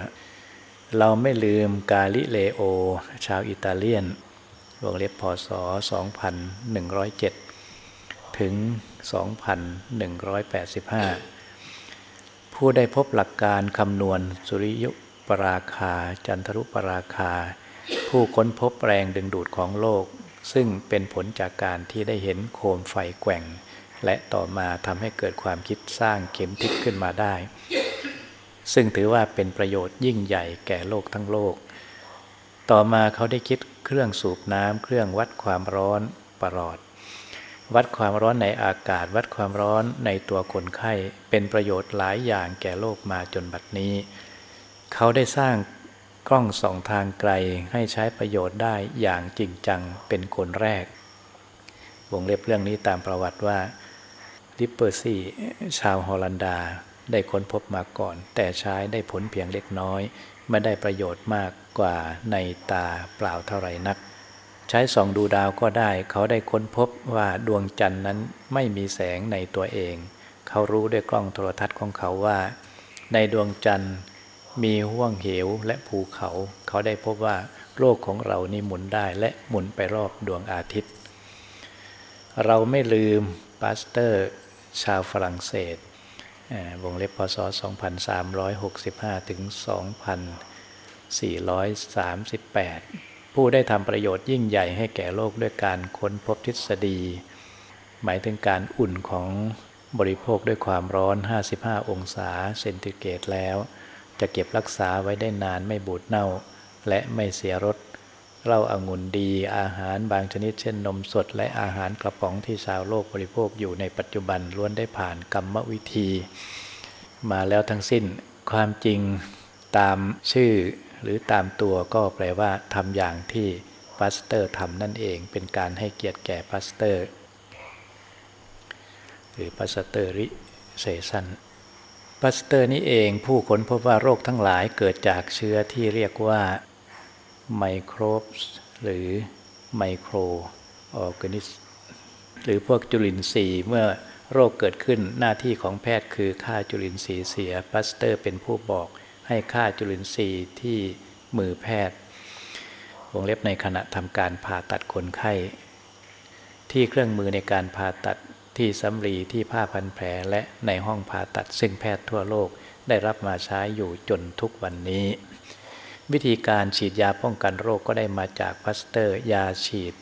เราไม่ลืมกาลิเลโอ ชาวอิตาเลียนวงเล็บพศ 2107 ถึง 2185 ผู้ได้พบหลักการคำนวณสุริยุปราคา จันทรุปราคา ผู้ค้นพบแรงดึงดูดของโลก ซึ่งเป็นผลจากการที่ได้เห็นโคมไฟแกว่ง และต่อมาทำให้เกิดความคิดสร้างเข็มทิศขึ้นมาได้ ซึ่งถือว่าเป็นประโยชน์ยิ่งใหญ่แก่โลกทั้งโลก ต่อมาเขาได้คิดเครื่องสูบน้ำเครื่องวัดความร้อนประหลอด วัดความร้อนในอากาศ วัดความร้อนในตัวคนไข้ เป็นประโยชน์หลายอย่างแก่โลกมาจนบัดนี้ เขาได้สร้างกล้องสองทางไกลให้ใช้ประโยชน์ได้อย่างจริงจังเป็นคนแรก วงเล็บเรื่องนี้ตามประวัติว่า ลิปเปอร์ซีชาวฮอลันดาได้ค้นพบมาก่อน แต่ใช้ได้ผลเพียงเล็กน้อย ไม่ได้ประโยชน์มากกว่าในตาเปล่าเท่าไรนัก ใช้ส่องดูดาวก็ได้ เขาได้ค้นพบว่าดวงจันทร์นั้นไม่มีแสงในตัวเอง เขารู้ด้วยกล้องโทรทัศน์ของเขาว่า ในดวงจันทร์มีห่วงเหวและภูเขา เขาได้พบว่าโลกของเรานี่หมุนได้และหมุนไปรอบดวงอาทิตย์ เราไม่ลืมปาสเตอร์ ชาวฝรั่งเศสวงเล็บพศ 2365 ถึง 2438 ผู้ได้ทำประโยชน์ยิ่งใหญ่ให้แก่โลกด้วยการค้นพบทฤษฎี หมายถึงการอุ่นของบริโภคด้วยความร้อน 55 องศาเซนติเกรดแล้ว จะเก็บรักษาไว้ได้นานไม่บูดเน่า และไม่เสียรส เหล้าอางุ่นดี อาหารบางชนิดเช่นนมสด และอาหารกระป๋องที่ชาวโลกบริโภคอยู่ในปัจจุบันล้วนได้ผ่านกรรมวิธี มาแล้วทั้งสิ้นความจริงตามชื่อหรือตามตัวก็แปลว่าทำอย่างที่ปาสเตอร์ทำนั่นเอง เป็นการให้เกียรติแก่ปาสเตอร์ หรือ pasteurization ปาสเตอร์นี้เองผู้ค้นพบว่าโรคทั้งหลายเกิดจากเชื้อที่เรียกว่า microbe หรือ microorganism หรือพวกจุลินทรีย์เมื่อโรคเกิดขึ้นหน้าที่ของแพทย์คือฆ่าจุลินทรีย์เสียปาสเตอร์เป็นผู้บอกให้ฆ่าจุลินทรีย์ที่มือแพทย์วงเล็บในขณะทำการผ่าตัดคนไข้ ที่เครื่องมือในการผ่าตัดที่สำลีที่ผ้าพันแผลและในห้องผ่าตัดซึ่งแพทย์ทั่วโลกได้รับมาใช้อยู่จนทุกวันนี้ วิธีการฉีดยาป้องกันโรคก็ได้มาจากพัสเตอร์ ยาฉีด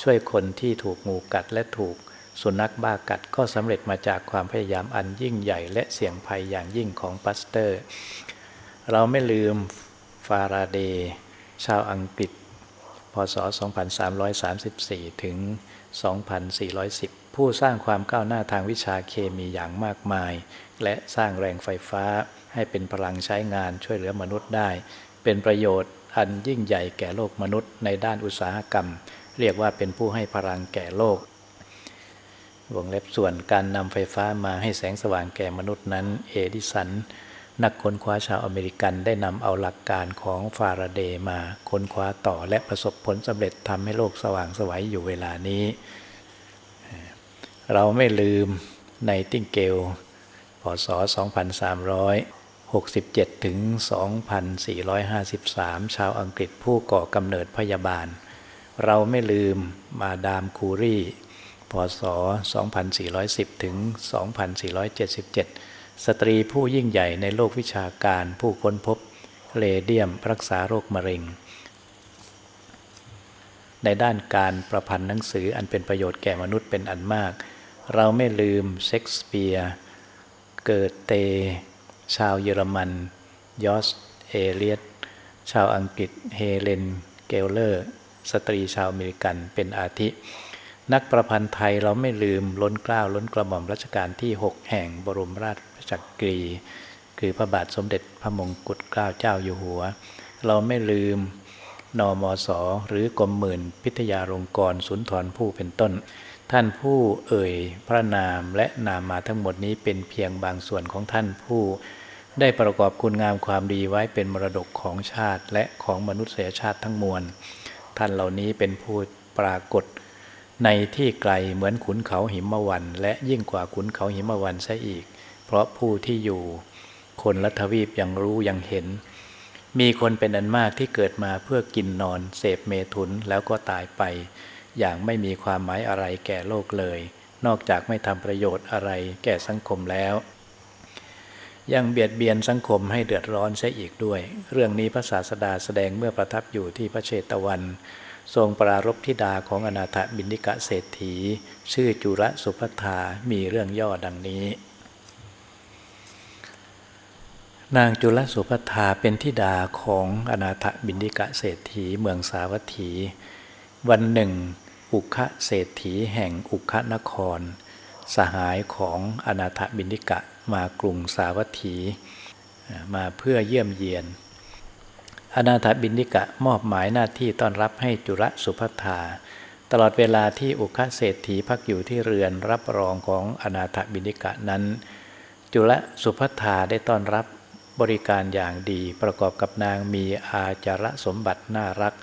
ช่วยคนที่ถูกงูกัดและถูกสุนัขบ้ากัดก็สำเร็จมาจากความพยายามอันยิ่งใหญ่ และเสี่ยงภัยอย่างยิ่งของพัสเตอร์ เราไม่ลืมฟาราเดย์ชาวอังกฤษ พศ 2334 ถึง 2410 ผู้สร้างความก้าวหน้าทางวิชาเคมีอย่างมากมาย และสร้างแรงไฟฟ้าให้เป็นพลังใช้งานช่วยเหลือมนุษย์ได้ เป็นประโยชน์อันยิ่งใหญ่แก่โลกมนุษย์ ในด้านอุตสาหกรรม เรียกว่าเป็นผู้ให้พลังแก่โลกวงเล็บส่วนการนำไฟฟ้ามาให้แสงสว่างแก่มนุษย์นั้น เอดิสัน นักค้นคว้าชาวอเมริกันได้นำเอาหลักการของฟาราเดย์มาค้นคว้าต่อและประสบผลสำเร็จทำให้โลกสว่างสวัยอยู่เวลานี้ เราไม่ลืมในติงเกลพศ 2300 67 ถึง 2,453 ชาวอังกฤษผู้ก่อกำเนิดพยาบาล เราไม่ลืมมาดามคูรีพศ 2410 ถึง 2477 สตรีผู้ยิ่งใหญ่ในโลกวิชาการผู้ค้นพบเรเดียมรักษาโรคมะเร็ง ในด้านการประพันธ์หนังสืออันเป็นประโยชน์แก่มนุษย์เป็นอันมาก เราไม่ลืมเชกสเปียร์ เกอเต้ ชาวเยอรมัน ยอร์ช เอเลียตชาวอังกฤษเฮเลน เคลเลอร์ สตรีชาวอเมริกันเป็นอาทิ นักประพันธ์ไทยเราไม่ลืมล้นกล้าวล้นกระหม่อมรัชกาลที่ 6 แห่งบรมราชจักรี คือพระบาทสมเด็จพระมงกุฎเกล้าเจ้าอยู่หัว เราไม่ลืมนอมศหรือกรมหมื่นพิทยาลงกรสุนทรผู้เป็นต้น ท่านผู้เอ่ยพระนามและนามมาทั้งหมดนี้เป็นเพียงบางส่วนของท่านผู้ ได้ประกอบคุณงามความดีไว้เป็นมรดกของชาติและของมนุษยชาติทั้งมวล ท่านเหล่านี้เป็นผู้ปรากฏ ในที่ไกลเหมือนขุนเขาหิมวัน และยิ่งกว่าขุนเขาหิมวันซะอีก เพราะผู้ที่อยู่ คนละทวีปยังรู้ยังเห็น มีคนเป็นอันมากที่เกิดมาเพื่อกินนอน เสพเมถุนแล้วก็ตายไป อย่างไม่มีความหมายอะไรแก่โลกเลย นอกจากไม่ทำประโยชน์อะไรแก่สังคมแล้ว ยังเบียดเบียนสังคมให้เดือดร้อนเสียอีกด้วย เรื่องนี้พระศาสดาแสดงเมื่อประทับอยู่ที่พระเชตวัน ทรงปรารบธิดาของอนาถบินิกะเศรษฐี ชื่อจุระสุภัทามีเรื่องย่อดังนี้ นางจุลสุภัทาเป็นธิดาของอนาถบินิกะเศรษฐีเมืองสาวัตถี วันหนึ่ง อุคะเศรษฐีแห่งอุคะนคร สหายของอนาถบินิกะมากรุงสาวัตถีมาเพื่อเยี่ยมเยียน อนาถบินิกะมอบหมายหน้าที่ต้อนรับให้จุลสุภัทาตลอดเวลาที่อุคเศรษฐีพักอยู่ที่เรือนรับรองของอนาถบินิกะนั้น จุลสุภัทาได้ต้อนรับบริการอย่างดีประกอบกับนางมีอาจารสมบัติน่ารัก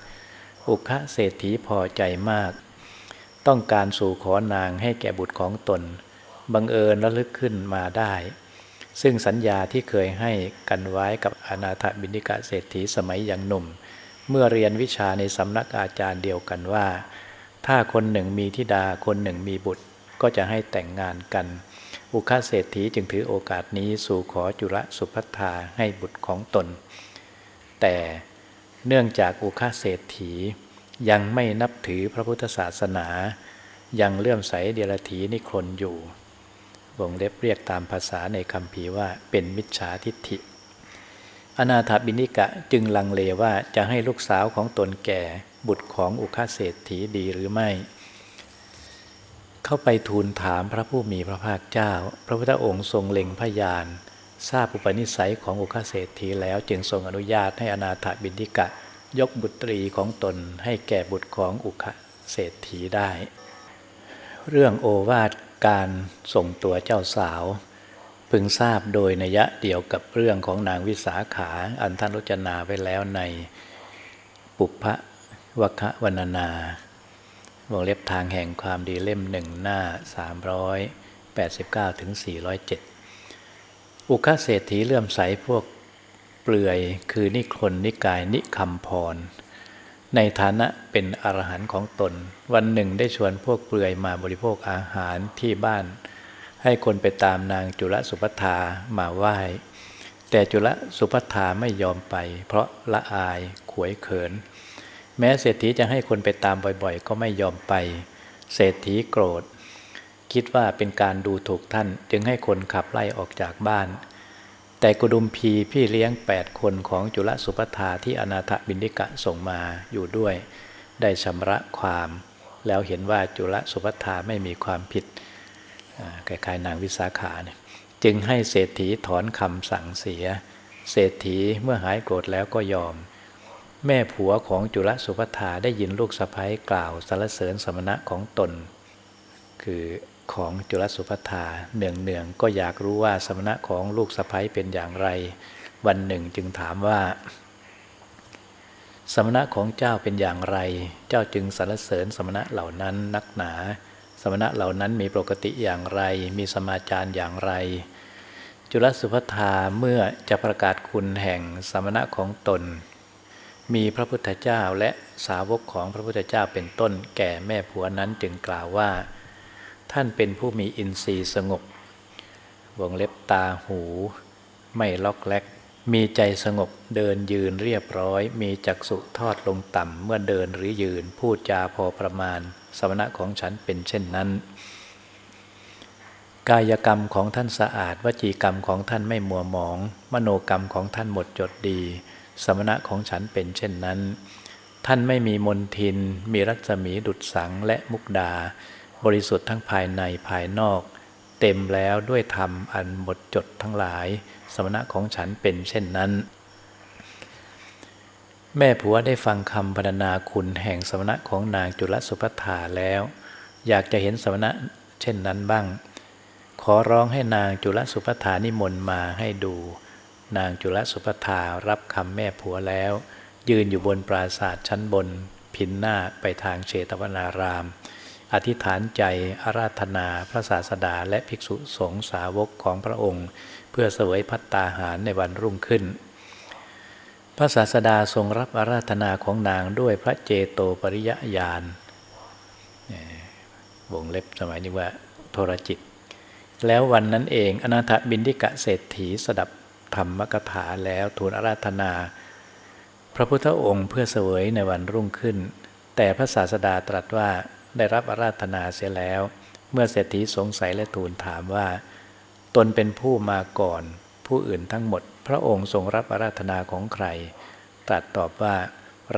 อุคเศรษฐีพอใจมาก ต้องการสู่ขอนางให้แก่บุตรของตน บังเอิญระลึกขึ้นมาได้ ซึ่งสัญญาที่เคยให้กันไว้กับอนาถบินิกะเศรษฐีสมัยยังหนุ่ม เมื่อเรียนวิชาในสำนักอาจารย์เดียวกันว่า ถ้าคนหนึ่งมีธิดาคนหนึ่งมีบุตรก็จะให้แต่งงานกัน อุคาเศรษฐีจึงถือโอกาสนี้สู่ขอจุลสุพัทธาให้บุตรของตน แต่เนื่องจากอุคาเศรษฐี ยังไม่นับถือพระพุทธศาสนา ยังเลื่อมใสเดียรถีนิครนอยู่ วงเล็บเรียกตามภาษาในคำพีว่าเป็นมิจฉาทิฏฐิ อนาถบินิกะจึงลังเลว่าจะให้ลูกสาวของตนแก่บุตรของอุคาเศรษฐีดีหรือไม่ เข้าไปทูลถามพระผู้มีพระภาคเจ้า พระพุทธองค์ทรงเล็งพยานทราบอุปนิสัยของอุคาเศรษฐีแล้วจึงทรงอนุญาตให้อนาถบินิกะ ยกบุตรีของตนให้แก่บุตรของอุคเศรษฐีได้ เรื่องโอวาทการส่งตัวเจ้าสาว พึงทราบโดยนัยะเดียวกับเรื่องของนางวิสาขาอันท่านรจนาไว้แล้วในปุพพวคะวรรณนาวงเล็บทางแห่งความดีเล่มหนึ่งหน้า 389ถึง407 อุคเศรษฐีเลื่อมใสพวก ปลือยคือนิครนนิกายนิคำพร ในฐานะเป็นอรหันต์ของตน วันหนึ่งได้ชวนพวกเปลือยมาบริโภคอาหารที่บ้าน ให้คนไปตามนางจุลสุภัทามาไหว้ แต่จุลสุภัทาไม่ยอมไป เพราะละอายขวยเขิน แม้เศรษฐีจะให้คนไปตามบ่อยๆ ก็ไม่ยอมไป เศรษฐีโกรธ คิดว่าเป็นการดูถูกท่านจึงให้คนขับไล่ออกจากบ้าน แต่กุดุมพีพี่เลี้ยงแปดคนของจุลสุปทาที่อนาถบินิกะส่งมาอยู่ด้วย ได้ชำระความ แล้วเห็นว่าจุลสุปทาไม่มีความผิดคล้ายๆนางวิสาขาเนี่ยจึงให้เศรษฐีถอนคำสั่งเสีย เศรษฐีเมื่อหายโกรธแล้วก็ยอม แม่ผัวของจุลสุปทาได้ยินลูกสะพ้ยกล่าวสรรเสริญสมณะของตน คือ ของจุลสุภัทาเนืองเนืองก็อยากรู้ว่าสมณะของลูกสะพ้ยเป็นอย่างไร วันหนึ่งจึงถามว่า สมณะของเจ้าเป็นอย่างไร เจ้าจึงสรรเสริญสมณะเหล่านั้นนักหนา สมณะเหล่านั้นมีปกติอย่างไร มีสมาจารอย่างไร จุลสุภัทาเมื่อจะประกาศคุณแห่งสมณะของตน มีพระพุทธเจ้าและสาวกของพระพุทธเจ้าเป็นต้นแก่แม่ผัวนั้นจึงกล่าวว่า ท่านเป็นผู้มีอินทรีย์สงบวงเล็บตาหู ไม่ล็อกแลกมีใจสงบเดินยืนเรียบร้อย มีจักษุทอดลงต่ำเมื่อเดินหรือยืน พูดจาพอประมาณ สมณะของฉันเป็นเช่นนั้น กายกรรมของท่านสะอาดวจีกรรมของท่านไม่มัวหมอง มโนกรรมของท่านหมดจดดี สมณะของฉันเป็นเช่นนั้น ท่านไม่มีมนทิน มีรัศมีดุดสังและมุกดา บริสุทธิ์ทั้งภายในภายนอก เต็มแล้วด้วยธรรมอันหมดจดทั้งหลาย สมณะของฉันเป็นเช่นนั้น แม่ผัวได้ฟังคำพรรณนาคุณแห่งสมณะของนางจุลสุภัทาแล้ว อยากจะเห็นสมณะเช่นนั้นบ้าง ขอร้องให้นางจุลสุภัทานิมนต์มาให้ดู นางจุลสุภัทารับคำแม่ผัวแล้ว ยืนอยู่บนปราศาสตร์ชั้นบน พินหน้าไปทางเชตวนาราม อธิษฐานใจอาราธนาพระศาสดาและภิกษุสงฆ์สาวกของพระองค์ เพื่อเสวยพัตตาหารในวันรุ่งขึ้น พระศาสดาทรงรับอาราธนาของนางด้วยพระเจโตปริยญาณวงเล็บสมัยนี้ว่าโทรจิต แล้ววันนั้นเองอนาถบินทิกะเศรษฐีสดับธรรมกถาแล้วทูลอาราธนา พระพุทธองค์เพื่อเสวยในวันรุ่งขึ้น แต่พระศาสดาตรัสว่า ได้รับอาราธนาเสียแล้ว เมื่อเศรษฐีสงสัยและทูลถามว่า ตนเป็นผู้มาก่อน ผู้อื่นทั้งหมด พระองค์ทรงรับอาราธนาของใคร ตรัสตอบว่า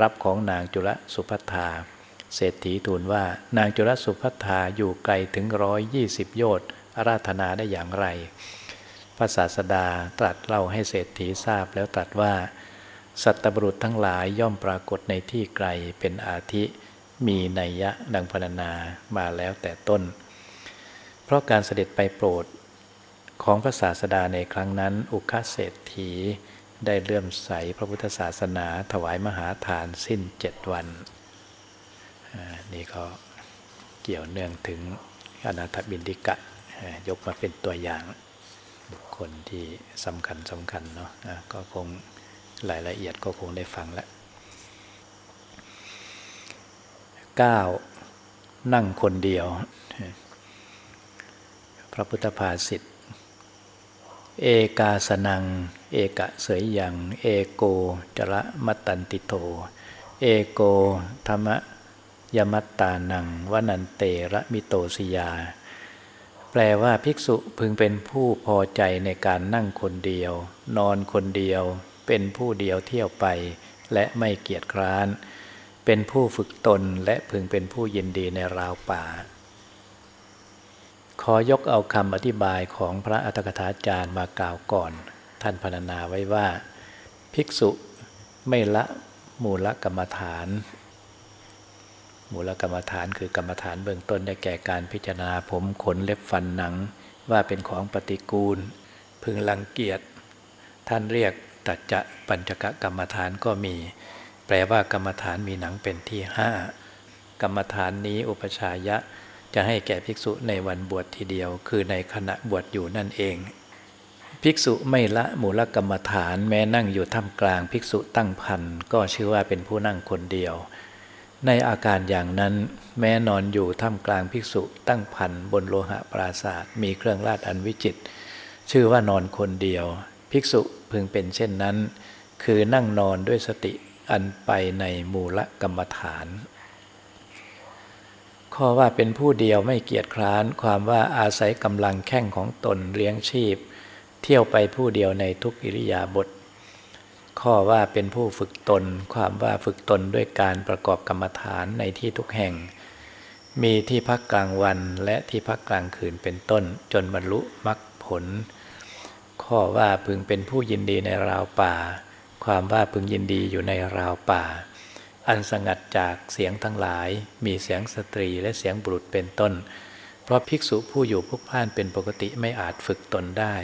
รับของนางจุลสุพัทธาเศรษฐีทูลว่านางจุลสุพัทธาอยู่ไกลถึงร้อยยี่สิบโยชน์อาราธนาได้อย่างไร พระศาสดาตรัสเล่าให้เศรษฐีทราบแล้วตรัสว่า สัตบุรุษทั้งหลายย่อมปรากฏในที่ไกลเป็นอาทิ มีนัยยะดังพรรณนามาแล้วแต่ต้น เพราะการเสด็จไปโปรดของพระศาสดาในครั้งนั้น อุคเศรษฐีได้เลื่อมใสพระพุทธศาสนาถวายมหาทานสิ้นเจ็ดวัน นี่ก็เกี่ยวเนื่องถึงอนาถบินดิกะ ยกมาเป็นตัวอย่างบุคคลที่สำคัญสำคัญเนาะก็คงรายละเอียดก็คงได้ฟังแล้ว 9. นั่งคนเดียว พระพุทธภาษิตเอกาสนัง เอกะเสยยัง เอโกจระมตตันติโต เอโกธรรมยมัตตานังวนันเตระมิโตสยา แปลว่าภิกษุพึงเป็นผู้พอใจในการนั่งคนเดียว นอนคนเดียว เป็นผู้เดียวเที่ยวไป และไม่เกียจคร้าน เป็นผู้ฝึกตนและพึงเป็นผู้ยินดีในราวป่า ขอยกเอาคำอธิบายของพระอัตถกถาจารย์มากล่าวก่อน ท่านพรรณนาไว้ว่า ภิกษุไม่ละมูลกรรมฐาน มูลกรรมฐานคือกรรมฐานเบื้องต้นได้แก่การพิจารณาผมขนเล็บฟันหนัง ว่าเป็นของปฏิกูล พึงรังเกียจท่านเรียกตัจจะปัญจกกรรมฐานก็มี ลว่ากรรมฐานมีหนังเป็นที่ห้ากรรมฐานนี้อุปชายะจะให้แก่ภิกษุในวันบวชทีเดียว คือในขณะบวชอยู่นั่นเอง ภิกษุไม่ละมูลกรรมฐานแม้นั่งอยู่ท่ามกลางภิกษุตั้งพันก็ชื่อว่าเป็นผู้นั่งคนเดียว ในอาการอย่างนั้นแม้นอนอยู่ท่ามกลางภิกษุตั้งพันบนโลหะปราศาสตร์มีเครื่องราชอันวิจิต ชื่อว่านอนคนเดียว ภิกษุพึงเป็นเช่นนั้น คือนั่งนอนด้วยสติ อันไปในมูลกรรมฐาน ข้อว่าเป็นผู้เดียวไม่เกียจคร้าน ความว่าอาศัยกำลังแข้งของตนเลี้ยงชีพ เที่ยวไปผู้เดียวในทุกอิริยาบถข้อว่าเป็นผู้ฝึกตน ความว่าฝึกตนด้วยการประกอบกรรมฐานในที่ทุกแห่ง มีที่พักกลางวันและที่พักกลางคืนเป็นต้น จนบรรลุมรรคผล ข้อว่าพึงเป็นผู้ยินดีในราวป่า ความว่าพึงยินดีอยู่ในราวป่า อันสงัดจากเสียงทั้งหลาย มีเสียงสตรีและเสียงบุรุษเป็นต้น เพราะภิกษุผู้อยู่พุกพ่านเป็นปกติไม่อาจฝึกตนได้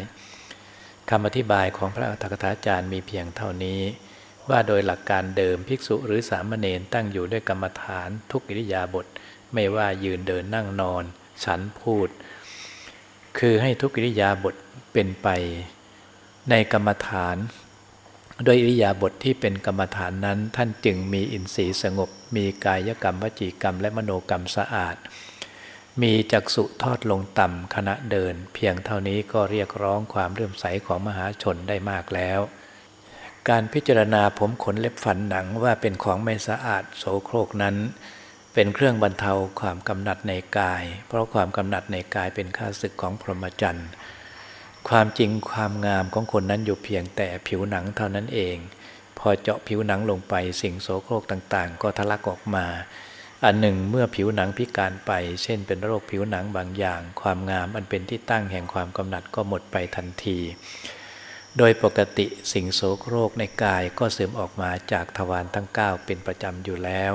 คำอธิบายของพระอัฏฐกถาจารย์มีเพียงเท่านี้ ว่าโดยหลักการเดิมภิกษุหรือสามเณรตั้งอยู่ด้วยกรรมฐานทุกอิริยาบถไม่ว่ายืนเดินนั่งนอน ฉันพูด คือให้ทุกอิริยาบถเป็นไป ในกรรมฐาน โดยอิริยาบถทที่เป็นกรรมฐานนั้น ท่านจึงมีอินทรีย์สงบ มีกายกรรมวจีกรรม และมโนกรรมสะอาด มีจักสุทอดลงต่ำขณะเดิน เพียงเท่านี้ก็เรียกร้องความเลื่มใสของมหาชนได้มากแล้ว การพิจารณาผมขนเล็บฝันหนังว่าเป็นของไม่สะอาดโสโครกนั้น เป็นเครื่องบรรเทาความกำหนัดในกาย เพราะความกำหนัดในกายเป็นข้าศึกของพรหมจรรย์ ความจริงความงามของคนนั้นอยู่เพียงแต่ผิวหนังเท่านั้นเอง พอเจาะผิวหนังลงไปสิ่งโสโครกต่างๆ ก็ทะลักออกมา อันหนึ่งเมื่อผิวหนังพิการไป เช่นเป็นโรคผิวหนังบางอย่าง ความงามอันเป็นที่ตั้งแห่งความกำหนัดก็หมดไปทันที โดยปกติสิ่งโสโครกในกายก็เสื่อมออกมาจากทวารทั้ง 9 เป็นประจำอยู่แล้ว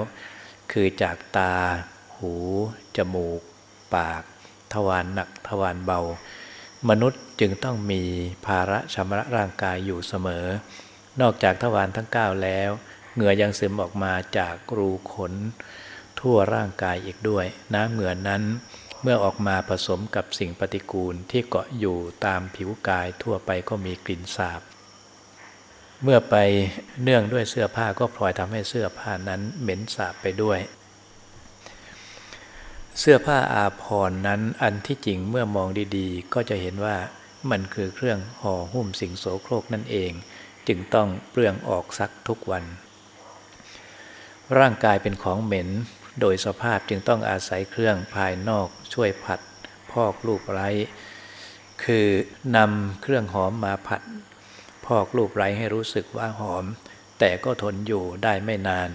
คือจากตา หู จมูก ปาก ทวารหนักทวารเบามนุษย์ จึงต้องมีภาระชำระร่างกายอยู่เสมอ นอกจากทวารทั้ง 9 แล้ว เหงื่อยังซึมออกมาจากรูขน ทั่วร่างกายอีกด้วย น้ำเหงื่อนั้นเมื่อออกมาผสมกับสิ่งปฏิกูลที่เกาะอยู่ตามผิวกายทั่วไปก็มีกลิ่นสาบ เมื่อไปเนื่องด้วยเสื้อผ้าก็พลอยทำให้เสื้อผ้านั้นเหม็นสาบไปด้วย เสื้อผ้าอาภรณ์นั้นอันที่จริงเมื่อมองดีๆ ก็จะเห็นว่า มันคือเครื่องห่อหุ้มสิ่งโสโครกนั่นเอง จึงต้องเปลืองออกซักทุกวัน ร่างกายเป็นของเหม็น โดยสภาพจึงต้องอาศัยเครื่องภายนอกช่วยผัด พอกลูกไร้ คือนำเครื่องหอมมาผัด พอกลูกไร้ให้รู้สึกว่าหอม แต่ก็ทนอยู่ได้ไม่นาน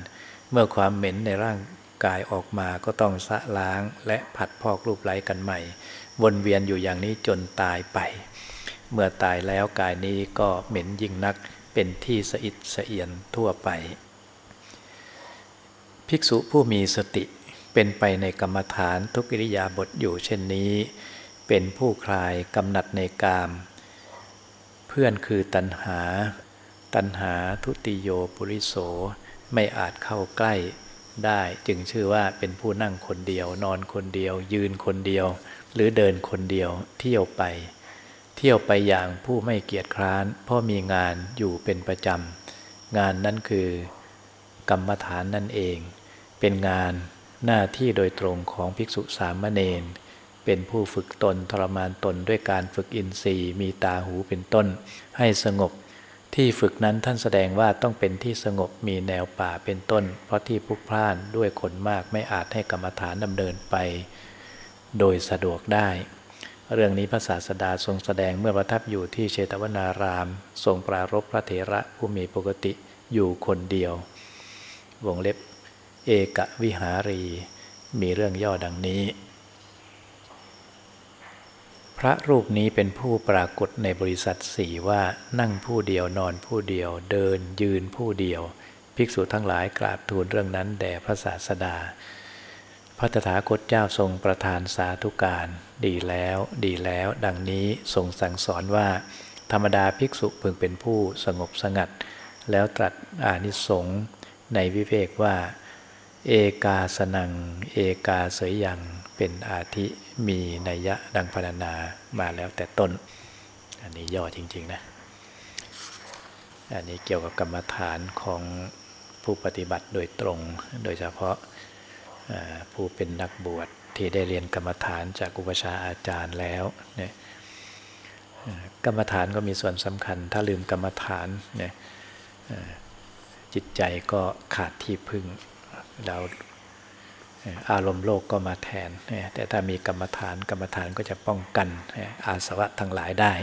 เมื่อความเหม็นในร่างกายออกมาก็ต้องสะล้างและผัดพอกรูปไล้กันใหม่ วนเวียนอยู่อย่างนี้จนตายไป เมื่อตายแล้วกายนี้ก็เหม็นยิ่งนักเป็นที่สะอิดสะเอียนทั่วไป ภิกษุผู้มีสติเป็นไปในกรรมฐานทุกิริยาบทอยู่เช่นนี้ เป็นผู้คลายกำหนัดในกาม เพื่อนคือตัณหา ตัณหาทุติโยปุริโสไม่อาจเข้าใกล้ได้จึงชื่อว่าเป็นผู้นั่งคนเดียวนอนคนเดียว ยืนคนเดียว หรือเดินคนเดียวเที่ยวไป เที่ยวไปอย่างผู้ไม่เกียจคร้านเพราะมีงานอยู่เป็นประจำ งานนั้นคือกรรมฐานนั่นเอง เป็นงานหน้าที่โดยตรงของภิกษุสามเณรเป็นผู้ฝึกตนทรมานตนด้วยการฝึกอินทรีย์มีตาหูเป็นต้น ให้สงบ ที่ฝึกนั้นท่านแสดงว่าต้องเป็นที่สงบมีแนวป่าเป็นต้น เพราะที่พลุกพล่านด้วยคนมากไม่อาจให้กรรมฐานดำเนินไป โดยสะดวกได้ เรื่องนี้พระศาสดาทรงแสดงเมื่อประทับอยู่ที่เชตวนาราม ทรงปรารบพระเถระผู้มีปกติอยู่คนเดียว วงเล็บ เอกวิหารี มีเรื่องย่อดังนี้ พระรูปนี้เป็นผู้ปรากฏในบริษัทสี่ว่านั่งผู้เดียวนอนผู้เดียว เดินยืนผู้เดียว ภิกษุทั้งหลายกราบทูลเรื่องนั้นแด่พระศาสดา พระตถาคตเจ้าทรงประทานสาธุการ ดีแล้วดีแล้ว ดังนี้ทรงสั่งสอนว่า ธรรมดาภิกษุพึงเป็นผู้สงบสงัด แล้วตรัสอานิสงส์ในวิเวกว่า เอกาสนัง เอกาเสยยังเป็นอาทิมีนัยยะดังพรรณนามาแล้วแต่ต้น อันนี้ย่อจริง ๆ นะ อันนี้เกี่ยวกับกรรมฐานของผู้ปฏิบัติโดยตรง โดยเฉพาะผู้เป็นนักบวช ที่ได้เรียนกรรมฐานจากอุปชาอาจารย์แล้วเนี่ยกรรมฐานก็มีส่วนสำคัญ ถ้าลืมกรรมฐานเนี่ยจิตใจก็ขาดที่พึ่งเราอารมณ์โลกก็มาแทน แต่ถ้ามีกรรมฐานกรรมฐานก็จะป้องกันอาสวะทั้งหลายได้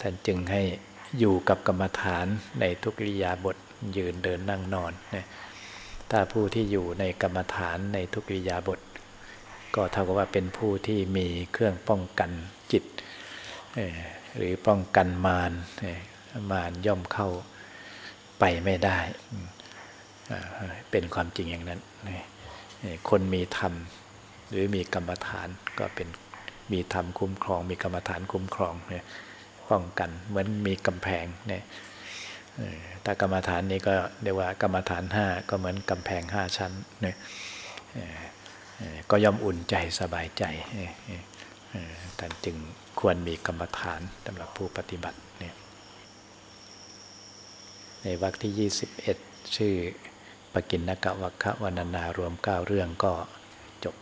ท่านจึงให้อยู่กับกรรมฐานในทุกิริยาบทยืนเดินนั่งนอน ถ้าผู้ที่อยู่ในกรรมฐานในทุกิริยาบท ก็เท่ากับว่าเป็นผู้ที่มีเครื่องป้องกันจิต หรือป้องกันมารมารย่อมเข้าไปไม่ได้ เป็นความจริงอย่างนั้น คนมีธรรมหรือมีกรรมฐานก็เป็นมีธรรมคุ้มครอง มีกรรมฐานคุ้มครองเนี่ยป้องกันเหมือนมีกำแพงเนี่ยถ้ากรรมฐานนี้ก็เรียกว่ากรรมฐานห้าก็เหมือนกำแพงห้าชั้นเนี่ย ก็ย่อมอุ่นใจสบายใจท่านจึงควรมีกรรมฐานสำหรับผู้ปฏิบัติเนี่ยในวรรคที่ 21 ชื่อปกินนกะวัคคะวันนา รวมข้าเรื่องก็จบ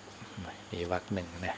มีวรรคหนึ่งนะ